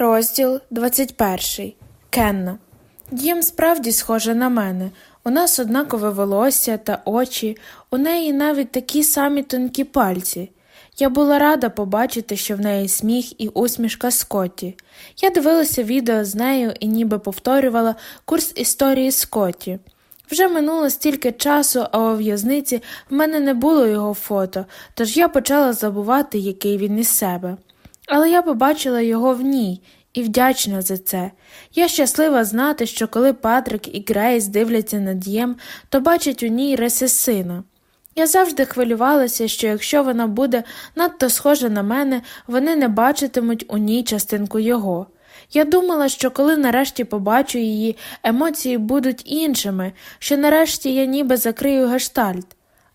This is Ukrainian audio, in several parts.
Розділ 21. Кенна. Дім справді схожа на мене. У нас однакове волосся та очі, у неї навіть такі самі тонкі пальці. Я була рада побачити, що в неї сміх і усмішка Скотті. Я дивилася відео з нею і ніби повторювала курс історії Скотті. Вже минуло стільки часу, а у в'язниці в мене не було його фото, тож я почала забувати, який він із себе. Але я побачила його в ній і вдячна за це. Я щаслива знати, що коли Патрик і Грейс дивляться на дієм, то бачать у ній риси сина. Я завжди хвилювалася, що якщо вона буде надто схожа на мене, вони не бачитимуть у ній частинку його. Я думала, що коли нарешті побачу її, емоції будуть іншими, що нарешті я ніби закрию гештальт,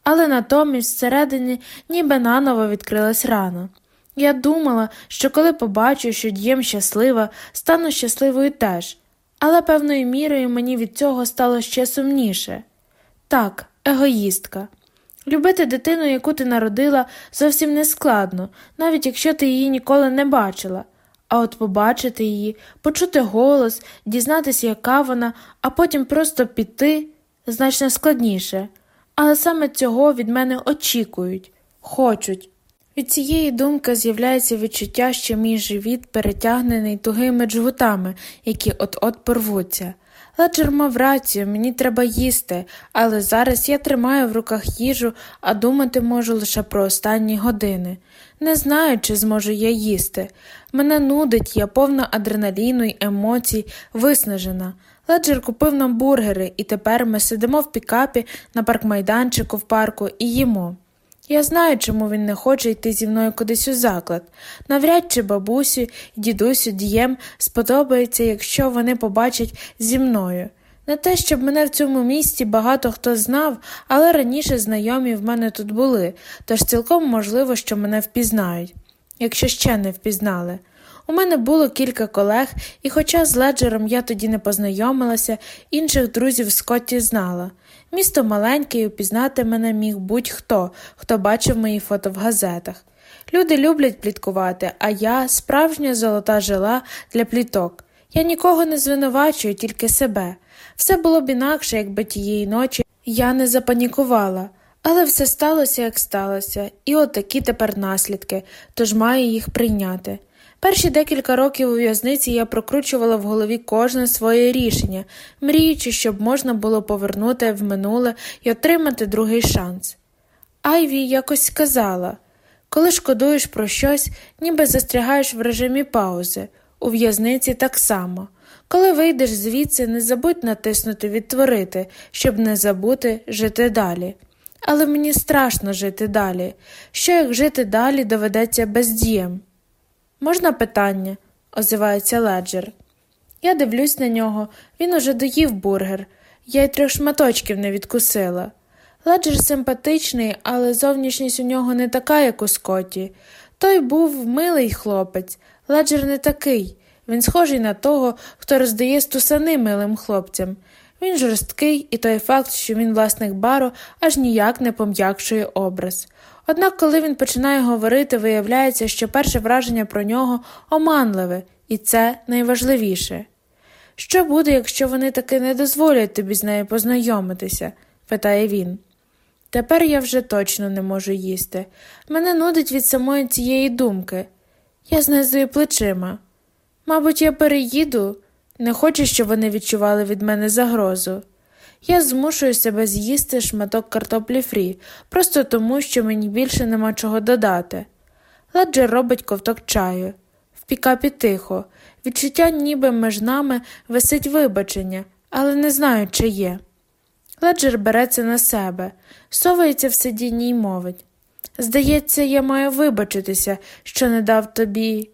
але натомість всередині ніби наново відкрилась рана. Я думала, що коли побачу, що дієм щаслива, стану щасливою теж, але певною мірою мені від цього стало ще сумніше. Так, егоїстка. Любити дитину, яку ти народила, зовсім не складно, навіть якщо ти її ніколи не бачила. А от побачити її, почути голос, дізнатися, яка вона, а потім просто піти значно складніше. Але саме цього від мене очікують, хочуть. Від цієї думки з'являється відчуття, що мій живіт перетягнений тугими джгутами, які от-от порвуться. Леджер мав рацію, мені треба їсти, але зараз я тримаю в руках їжу, а думати можу лише про останні години. Не знаю, чи зможу я їсти. Мене нудить, я повна адреналіну й емоцій, виснажена. Леджер купив нам бургери, і тепер ми сидимо в пікапі на паркмайданчику в парку і їмо. Я знаю, чому він не хоче йти зі мною кудись у заклад. Навряд чи бабусю і дідусю дієм сподобається, якщо вони побачать зі мною. Не те, щоб мене в цьому місті багато хто знав, але раніше знайомі в мене тут були, тож цілком можливо, що мене впізнають, якщо ще не впізнали. У мене було кілька колег, і, хоча з леджером я тоді не познайомилася, інших друзів Скотті знала. Місто маленьке і упізнати мене міг будь-хто, хто бачив мої фото в газетах. Люди люблять пліткувати, а я справжня золота жила для пліток. Я нікого не звинувачую, тільки себе. Все було б інакше, якби тієї ночі я не запанікувала. Але все сталося, як сталося, і от такі тепер наслідки, тож маю їх прийняти. Перші декілька років у в'язниці я прокручувала в голові кожне своє рішення, мріючи, щоб можна було повернути в минуле і отримати другий шанс. Айві якось сказала коли шкодуєш про щось, ніби застрягаєш в режимі паузи, у в'язниці так само. Коли вийдеш звідси, не забудь натиснути Відтворити, щоб не забути жити далі. Але мені страшно жити далі. Що як жити далі доведеться бездієм? Можна питання? озивається леджер. Я дивлюсь на нього, він уже доїв бургер, я й трьох шматочків не відкусила. Леджер симпатичний, але зовнішність у нього не така, як у Скотті. Той був милий хлопець, леджер не такий. Він схожий на того, хто роздає стусани милим хлопцям. Він жорсткий, і той факт, що він власник бару, аж ніяк не пом'якшує образ. Однак, коли він починає говорити, виявляється, що перше враження про нього оманливе, і це найважливіше. Що буде, якщо вони таки не дозволять тобі з нею познайомитися? питає він. Тепер я вже точно не можу їсти. Мене нудить від самої цієї думки. Я знизую плечима. Мабуть, я переїду, не хочу, щоб вони відчували від мене загрозу. Я змушую себе з'їсти шматок картоплі фрі, просто тому, що мені більше нема чого додати. Ладжер робить ковток чаю. В пікапі тихо, відчуття, ніби між нами висить вибачення, але не знаю, чи є. Леджер береться на себе, совається в сидінні й мовить. Здається, я маю вибачитися, що не дав тобі.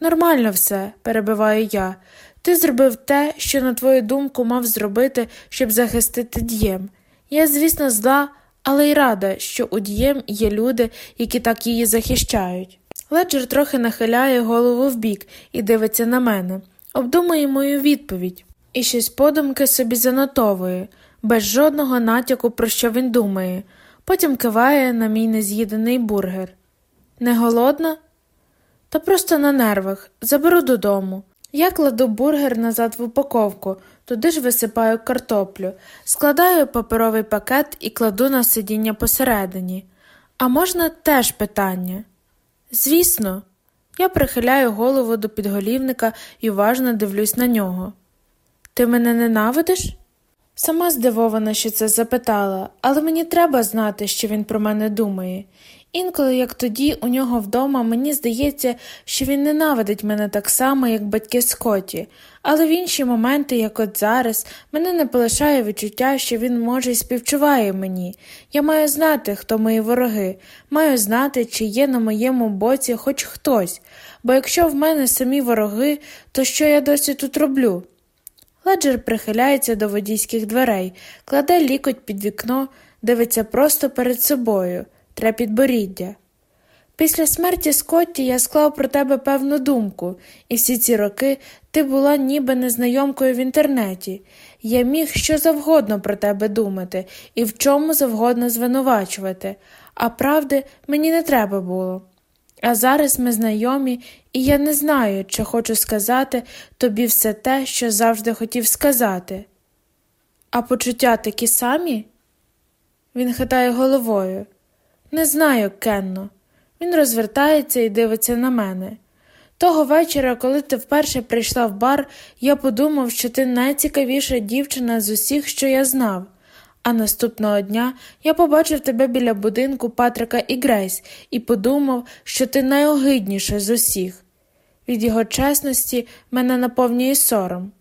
Нормально все, перебиваю я. Ти зробив те, що, на твою думку, мав зробити, щоб захистити дієм. Я, звісно, зла, але й рада, що у дієм є люди, які так її захищають. Леджер трохи нахиляє голову вбік і дивиться на мене, обдумує мою відповідь і щось подумки собі занотовує, без жодного натяку, про що він думає, потім киває на мій нез'їдений бургер. Не голодна? Та просто на нервах, заберу додому. Я кладу бургер назад в упаковку, туди ж висипаю картоплю, складаю паперовий пакет і кладу на сидіння посередині. А можна теж питання? Звісно, я прихиляю голову до підголівника і уважно дивлюсь на нього. Ти мене ненавидиш? Сама здивована, що це запитала, але мені треба знати, що він про мене думає. Інколи, як тоді, у нього вдома, мені здається, що він ненавидить мене так само, як батьки Скотті, але в інші моменти, як от зараз, мене не полишає відчуття, що він може й співчуває мені. Я маю знати, хто мої вороги, маю знати, чи є на моєму боці хоч хтось, бо якщо в мене самі вороги, то що я досі тут роблю? Леджер прихиляється до водійських дверей, кладе лікоть під вікно, дивиться просто перед собою, тре підборіддя. Після смерті Скотті я склав про тебе певну думку, і всі ці роки ти була ніби незнайомкою в інтернеті. Я міг що завгодно про тебе думати і в чому завгодно звинувачувати, а правди мені не треба було. А зараз ми знайомі, і я не знаю, чи хочу сказати тобі все те, що завжди хотів сказати. А почуття такі самі? Він хитає головою. Не знаю, Кенно. Він розвертається і дивиться на мене. Того вечора, коли ти вперше прийшла в бар, я подумав, що ти найцікавіша дівчина з усіх, що я знав. А наступного дня я побачив тебе біля будинку Патрика і Грейс і подумав, що ти найогидніша з усіх. Від його чесності мене наповнює сором.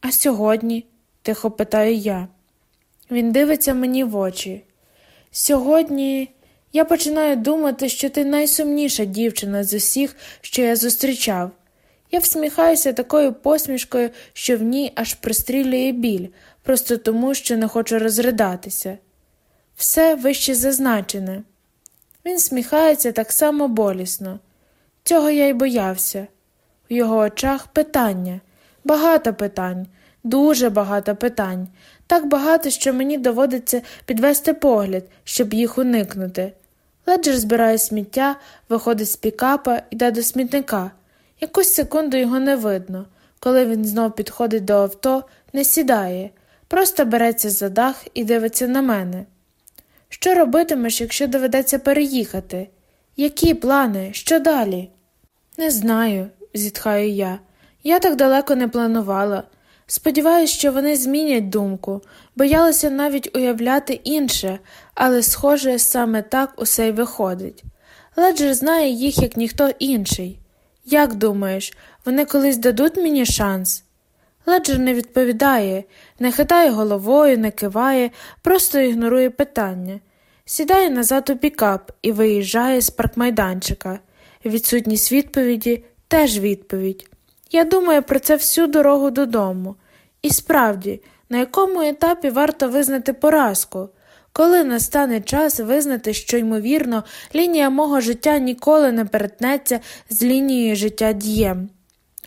А сьогодні, тихо питаю я. Він дивиться мені в очі. Сьогодні я починаю думати, що ти найсумніша дівчина з усіх, що я зустрічав. Я всміхаюся такою посмішкою, що в ній аж пристрілює біль, просто тому, що не хочу розридатися. Все вище зазначене. Він сміхається так само болісно. Цього я й боявся. В його очах питання, багато питань, дуже багато питань, так багато, що мені доводиться підвести погляд, щоб їх уникнути. Леджер збирає сміття, виходить з пікапа йде до смітника. Якусь секунду його не видно. Коли він знов підходить до авто, не сідає, просто береться за дах і дивиться на мене. Що робитимеш, якщо доведеться переїхати? Які плани? Що далі? Не знаю, зітхаю я. Я так далеко не планувала. Сподіваюсь, що вони змінять думку, боялася навіть уявляти інше, але, схоже, саме так усе й виходить. Леджер знає їх, як ніхто інший. Як думаєш, вони колись дадуть мені шанс? Леджер не відповідає, не хитає головою, не киває, просто ігнорує питання, сідає назад у пікап і виїжджає з паркмайданчика. Відсутність відповіді теж відповідь. Я думаю про це всю дорогу додому. І справді, на якому етапі варто визнати поразку? Коли настане час визнати, що, ймовірно, лінія мого життя ніколи не перетнеться з лінією життя дієм.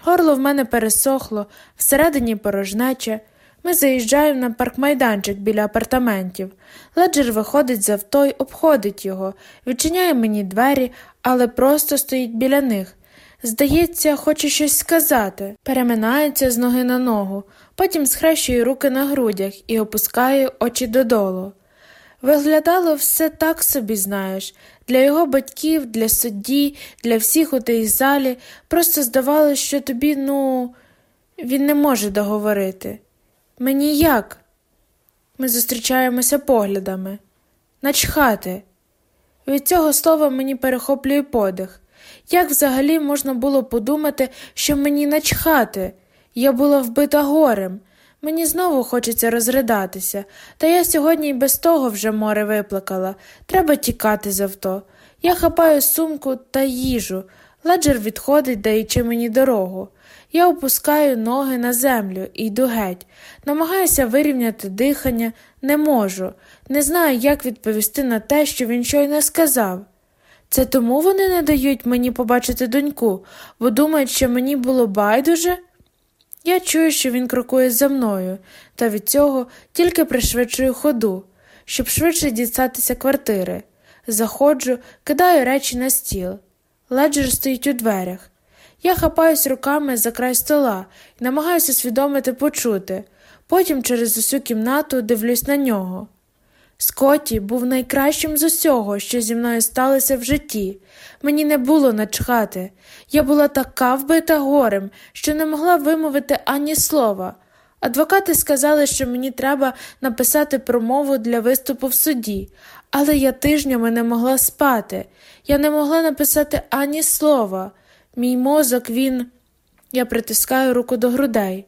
Горло в мене пересохло, всередині порожнече. Ми заїжджаємо на паркмайданчик біля апартаментів. Леджер виходить з авто й обходить його, відчиняє мені двері, але просто стоїть біля них. Здається, хоче щось сказати, переминається з ноги на ногу, потім схрещує руки на грудях і опускає очі додолу. Виглядало все так собі, знаєш, для його батьків, для судді, для всіх у тій залі просто здавалося, що тобі, ну, він не може договорити. Мені як? Ми зустрічаємося поглядами. Начхати. Від цього слова мені перехоплює подих. Як взагалі можна було подумати, що мені начхати? Я була вбита горем. Мені знову хочеться розридатися, та я сьогодні й без того вже море виплакала. Треба тікати з авто. Я хапаю сумку та їжу. Леджер відходить, даючи мені дорогу. Я опускаю ноги на землю і йду геть. Намагаюся вирівняти дихання, не можу. Не знаю, як відповісти на те, що він щойно сказав. Це тому вони не дають мені побачити доньку, бо думають, що мені було байдуже. Я чую, що він крокує за мною, та від цього тільки пришвидшую ходу, щоб швидше дістатися квартири. Заходжу, кидаю речі на стіл. Леджер стоїть у дверях. Я хапаюсь руками за край стола і намагаюся свідомити почути. Потім через усю кімнату дивлюсь на нього. Скотті був найкращим з усього, що зі мною сталося в житті. Мені не було начхати. Я була така вбита горем, що не могла вимовити ані слова. Адвокати сказали, що мені треба написати промову для виступу в суді, але я тижнями не могла спати. Я не могла написати ані слова. Мій мозок, він. Я притискаю руку до грудей.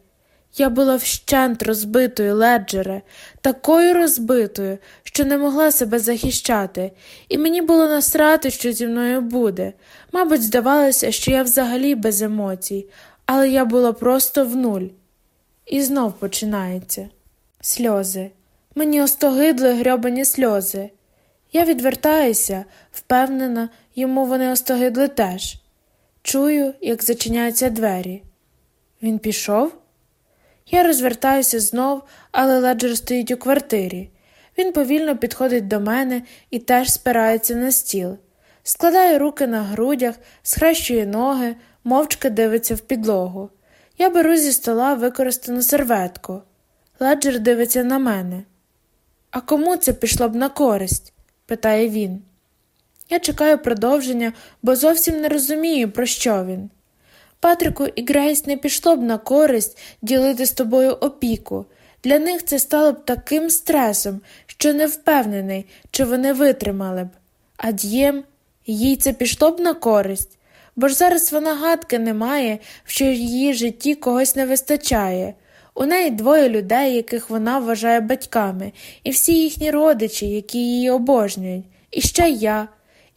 Я була вщент розбитою, леджере, такою розбитою, що не могла себе захищати, і мені було насрати, що зі мною буде. Мабуть, здавалося, що я взагалі без емоцій, але я була просто в нуль. І знов починається сльози. Мені остогидли грьобані сльози. Я відвертаюся, впевнена, йому вони остогидли теж. Чую, як зачиняються двері. Він пішов? Я розвертаюся знов, але леджер стоїть у квартирі. Він повільно підходить до мене і теж спирається на стіл, складає руки на грудях, схрещує ноги, мовчки дивиться в підлогу. Я беру зі стола використану серветку. Леджер дивиться на мене. А кому це пішло б на користь? питає він. Я чекаю продовження, бо зовсім не розумію, про що він. Патрику і Грейс не пішло б на користь ділити з тобою опіку. Для них це стало б таким стресом, що не впевнений, чи вони витримали б. А дієм їй це пішло б на користь, бо ж зараз вона гадки не має, що її житті когось не вистачає. У неї двоє людей, яких вона вважає батьками, і всі їхні родичі, які її обожнюють, і ще я.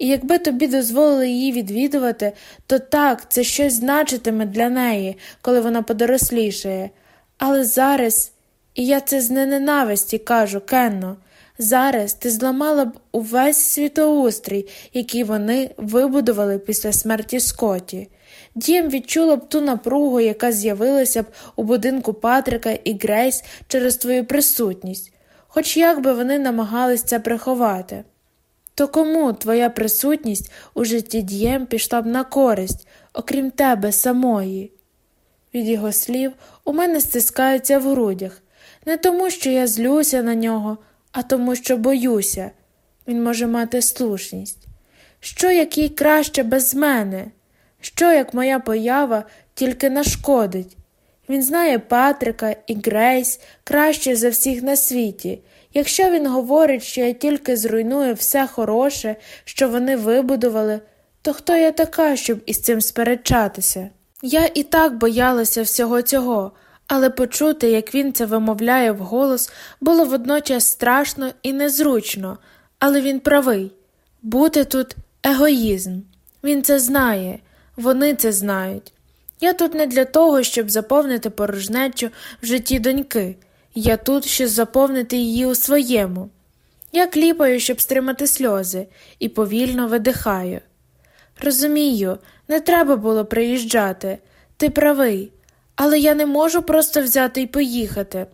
І якби тобі дозволили її відвідувати, то так, це щось значитиме для неї, коли вона подорослішає. Але зараз, і я це з ненависті кажу, Кенно, зараз ти зламала б увесь світоустрій, який вони вибудували після смерті Скотті. Дім відчула б ту напругу, яка з'явилася б у будинку Патрика і Грейс через твою присутність, хоч як би вони намагались це приховати. То кому твоя присутність у житті дієм пішла б на користь, окрім тебе самої? Від його слів у мене стискаються в грудях, не тому, що я злюся на нього, а тому, що боюся. Він може мати слушність. Що як їй краще без мене? Що як моя поява тільки нашкодить? Він знає Патрика і Грейс краще за всіх на світі. Якщо він говорить, що я тільки зруйную все хороше, що вони вибудували, то хто я така, щоб із цим сперечатися? Я і так боялася всього цього, але почути, як він це вимовляє вголос, було водночас страшно і незручно, але він правий бути тут егоїзм. Він це знає, вони це знають. Я тут не для того, щоб заповнити порожнечу в житті доньки. Я тут, щоб заповнити її у своєму. Я кліпаю, щоб стримати сльози, і повільно видихаю. Розумію, не треба було приїжджати, ти правий, але я не можу просто взяти і поїхати.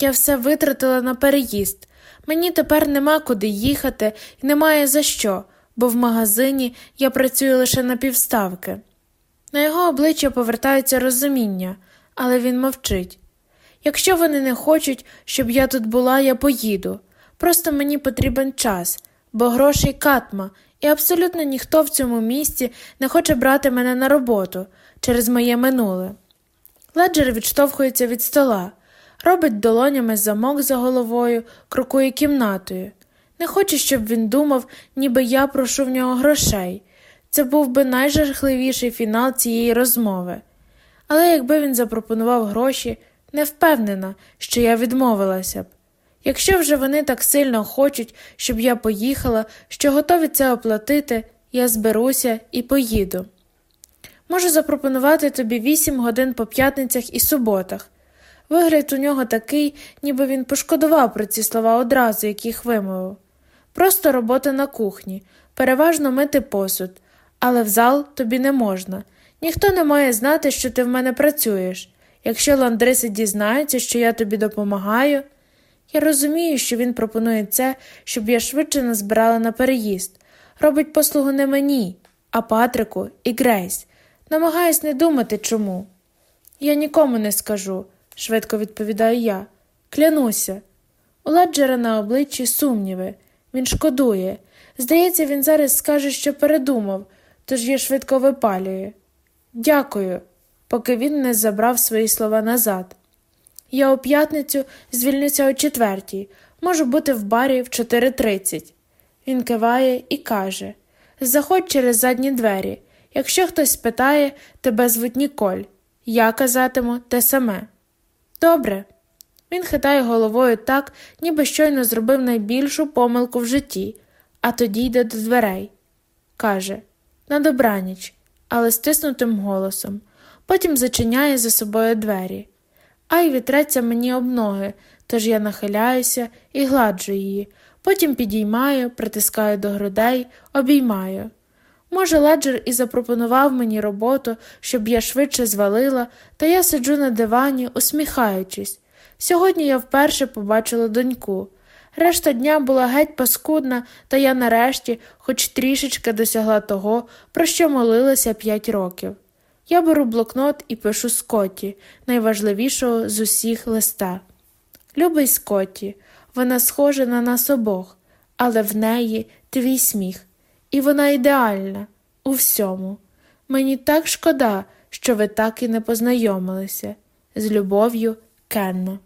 Я все витратила на переїзд. Мені тепер нема куди їхати і немає за що, бо в магазині я працюю лише на півставки. На його обличчя повертається розуміння, але він мовчить. Якщо вони не хочуть, щоб я тут була, я поїду. Просто мені потрібен час, бо грошей катма, і абсолютно ніхто в цьому місті не хоче брати мене на роботу через моє минуле. Леджер відштовхується від стола, робить долонями замок за головою, крокує кімнатою. Не хоче, щоб він думав, ніби я прошу в нього грошей. Це був би найжахливіший фінал цієї розмови. Але якби він запропонував гроші, не впевнена, що я відмовилася б. Якщо вже вони так сильно хочуть, щоб я поїхала, що готові це оплатити, я зберуся і поїду. Можу запропонувати тобі вісім годин по п'ятницях і суботах. Вигляд у нього такий, ніби він пошкодував про ці слова одразу, яких вимовив. Просто робота на кухні, переважно мити посуд, але в зал тобі не можна. Ніхто не має знати, що ти в мене працюєш. Якщо ландриси дізнаються, що я тобі допомагаю, я розумію, що він пропонує це, щоб я швидше назбирала на переїзд. Робить послугу не мені, а Патрику і Грейс. намагаюсь не думати чому. Я нікому не скажу, швидко відповідаю я. Клянуся. У ладжера на обличчі сумніви. Він шкодує. Здається, він зараз скаже, що передумав, тож я швидко випалюю. Дякую, поки він не забрав свої слова назад. Я у п'ятницю звільнюся о четвертій, можу бути в барі в 4.30. Він киває і каже Заходь через задні двері. Якщо хтось спитає, тебе звуть Ніколь. Я казатиму те саме. Добре. Він хитає головою так, ніби щойно зробив найбільшу помилку в житті, а тоді йде до дверей. Каже на добраніч, але стиснутим голосом. Потім зачиняє за собою двері. Айві треться мені об ноги, тож я нахиляюся і гладжу її, потім підіймаю, притискаю до грудей, обіймаю. Може, ладжер і запропонував мені роботу, щоб я швидше звалила, та я сиджу на дивані, усміхаючись. Сьогодні я вперше побачила доньку. Решта дня була геть паскудна, та я нарешті, хоч трішечки досягла того, про що молилася п'ять років. Я беру блокнот і пишу Скотті, найважливішого з усіх листа. Любий Скотті, вона схожа на нас обох, але в неї твій сміх, і вона ідеальна у всьому. Мені так шкода, що ви так і не познайомилися. З любов'ю, Кенна.